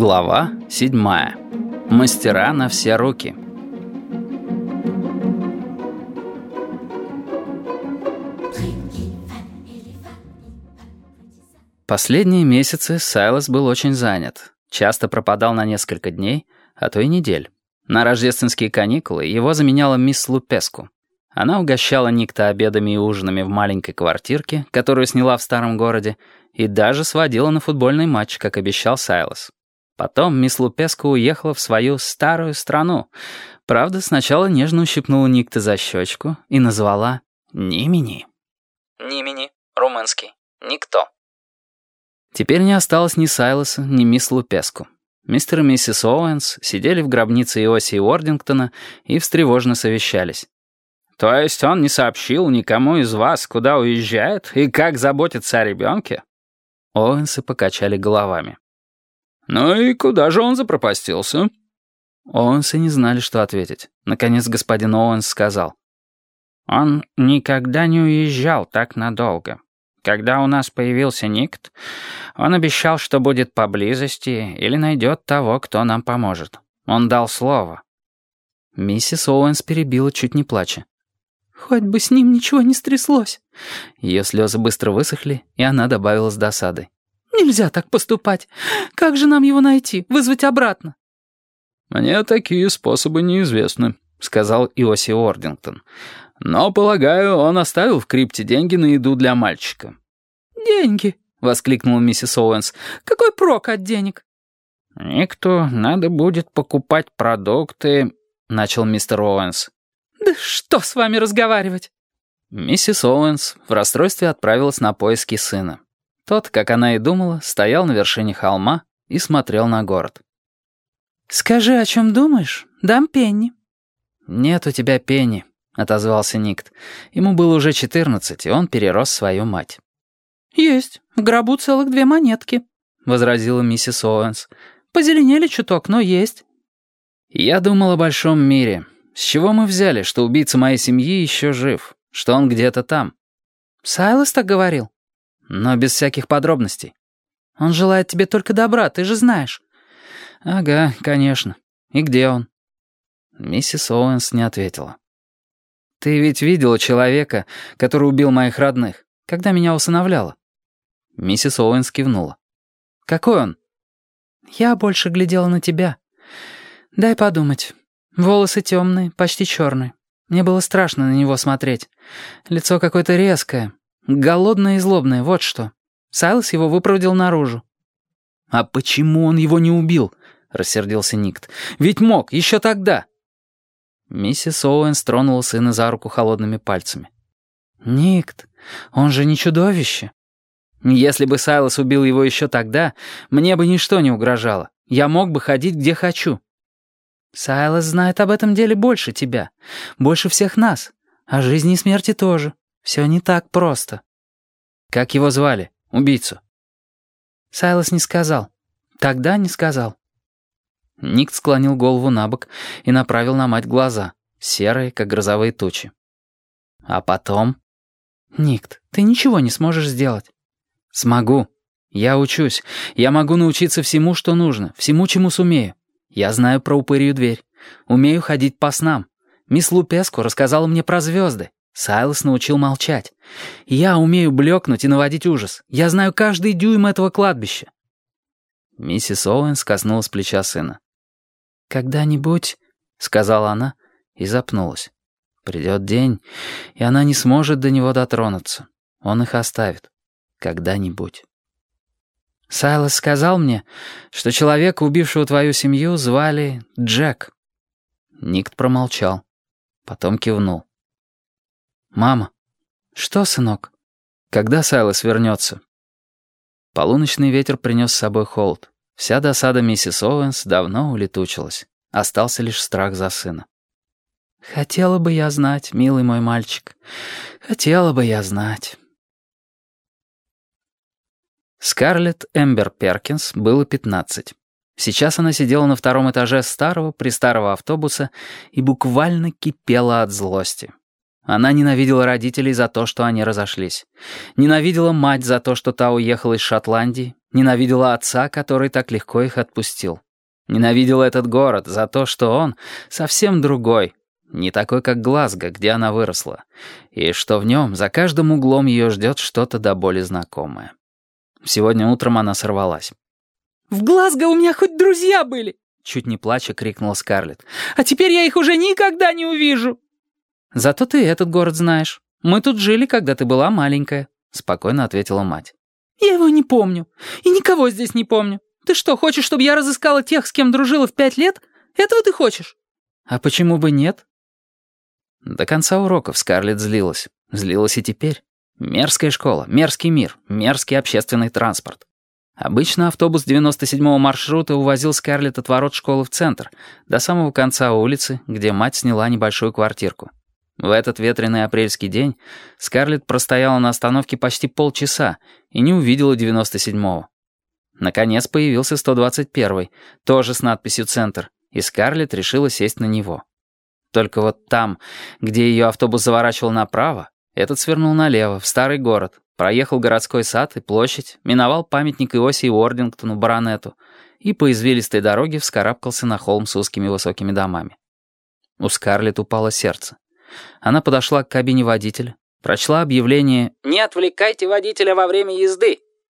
Глава седьмая. Мастера на все руки. Последние месяцы Сайлас был очень занят. Часто пропадал на несколько дней, а то и недель. На рождественские каникулы его заменяла мисс Лупеску. Она угощала Никта обедами и ужинами в маленькой квартирке, которую сняла в старом городе, и даже сводила на футбольный матч, как обещал Сайлос. Потом мисс Лупеску уехала в свою старую страну. Правда, сначала нежно ущипнула Никта за щечку и назвала Нимини. Нимини, румынский, никто. Теперь не осталось ни Сайлоса, ни мисс Лупеску. Мистер и миссис Оуэнс сидели в гробнице Иосии Уордингтона и встревожно совещались. «То есть он не сообщил никому из вас, куда уезжает и как заботится о ребенке?» Оуэнсы покачали головами. «Ну и куда же он запропастился?» Оуэнсы не знали, что ответить. Наконец господин Оуэнс сказал. «Он никогда не уезжал так надолго. Когда у нас появился Никт, он обещал, что будет поблизости или найдет того, кто нам поможет. Он дал слово». Миссис Оуэнс перебила, чуть не плача. «Хоть бы с ним ничего не стряслось». Ее слезы быстро высохли, и она добавила с досадой. «Нельзя так поступать. Как же нам его найти, вызвать обратно?» «Мне такие способы неизвестны», — сказал Иосия Уордингтон. «Но, полагаю, он оставил в крипте деньги на еду для мальчика». «Деньги?» — воскликнула миссис Оуэнс. «Какой прок от денег?» «Никту надо будет покупать продукты», — начал мистер Оуэнс. «Да что с вами разговаривать?» Миссис Оуэнс в расстройстве отправилась на поиски сына. Тот, как она и думала, стоял на вершине холма и смотрел на город. «Скажи, о чем думаешь? Дам пенни». «Нет у тебя пенни», — отозвался Никт. Ему было уже четырнадцать, и он перерос свою мать. «Есть. В гробу целых две монетки», — возразила миссис Оуэнс. «Позеленели чуток, но есть». «Я думал о большом мире», с чего мы взяли, что убийца моей семьи еще жив, что он где-то там? Сайлос так говорил. Но без всяких подробностей. Он желает тебе только добра, ты же знаешь. Ага, конечно. И где он? Миссис Оуэнс не ответила. Ты ведь видела человека, который убил моих родных, когда меня усыновляла? Миссис Оуэнс кивнула. Какой он? Я больше глядела на тебя. Дай подумать. Волосы темные, почти черные. Мне было страшно на него смотреть. Лицо какое-то резкое, голодное и злобное, вот что. Сайлос его выпроводил наружу. «А почему он его не убил?» — рассердился Никт. «Ведь мог, еще тогда!» Миссис Оуэн тронула сына за руку холодными пальцами. «Никт, он же не чудовище!» «Если бы Сайлос убил его еще тогда, мне бы ничто не угрожало. Я мог бы ходить где хочу». Сайлос знает об этом деле больше тебя, больше всех нас. О жизни и смерти тоже. Все не так просто. Как его звали? Убийцу? Сайлос не сказал. Тогда не сказал. Никт склонил голову на бок и направил на мать глаза, серые, как грозовые тучи. А потом... «Никт, ты ничего не сможешь сделать». «Смогу. Я учусь. Я могу научиться всему, что нужно, всему, чему сумею. Я знаю про упырью дверь. Умею ходить по снам. Мисс Лупеску рассказала мне про звезды. Сайлос научил молчать. Я умею блекнуть и наводить ужас. Я знаю каждый дюйм этого кладбища. Миссис Оуэнс коснулась плеча сына. «Когда-нибудь», — сказала она и запнулась. «Придет день, и она не сможет до него дотронуться. Он их оставит. Когда-нибудь». Сайлос сказал мне, что человека, убившего твою семью, звали Джек». Никт промолчал. Потом кивнул. «Мама». «Что, сынок?» «Когда Сайлос вернется?» Полуночный ветер принес с собой холод. Вся досада миссис Оуэнс давно улетучилась. Остался лишь страх за сына. «Хотела бы я знать, милый мой мальчик. Хотела бы я знать». Скарлетт Эмбер Перкинс было 15. Сейчас она сидела на втором этаже старого пристарого автобуса и буквально кипела от злости. Она ненавидела родителей за то, что они разошлись. Ненавидела мать за то, что та уехала из Шотландии, Ненавидела отца, который так легко их отпустил. Ненавидела этот город за то, что он совсем другой, не такой, как Глазго, где она выросла, и что в нем за каждым углом ее ждет что-то до боли знакомое. Сегодня утром она сорвалась. «В Глазго у меня хоть друзья были!» Чуть не плача крикнула Скарлетт. «А теперь я их уже никогда не увижу!» «Зато ты этот город знаешь. Мы тут жили, когда ты была маленькая», — спокойно ответила мать. «Я его не помню. И никого здесь не помню. Ты что, хочешь, чтобы я разыскала тех, с кем дружила в пять лет? Этого ты хочешь?» «А почему бы нет?» До конца уроков Скарлетт злилась. Злилась и теперь. Мерзкая школа, мерзкий мир, мерзкий общественный транспорт. Обычно автобус 97-го маршрута увозил Скарлетт от ворот школы в центр, до самого конца улицы, где мать сняла небольшую квартирку. В этот ветреный апрельский день Скарлетт простояла на остановке почти полчаса и не увидела 97-го. Наконец появился 121-й, тоже с надписью «Центр», и Скарлетт решила сесть на него. Только вот там, где ее автобус заворачивал направо, этот свернул налево, в старый город, проехал городской сад и площадь, миновал памятник Иосии Уордингтону, баронету, и по извилистой дороге вскарабкался на холм с узкими высокими домами. У Скарлетт упало сердце. Она подошла к кабине водителя, прочла объявление «Не отвлекайте водителя во время езды»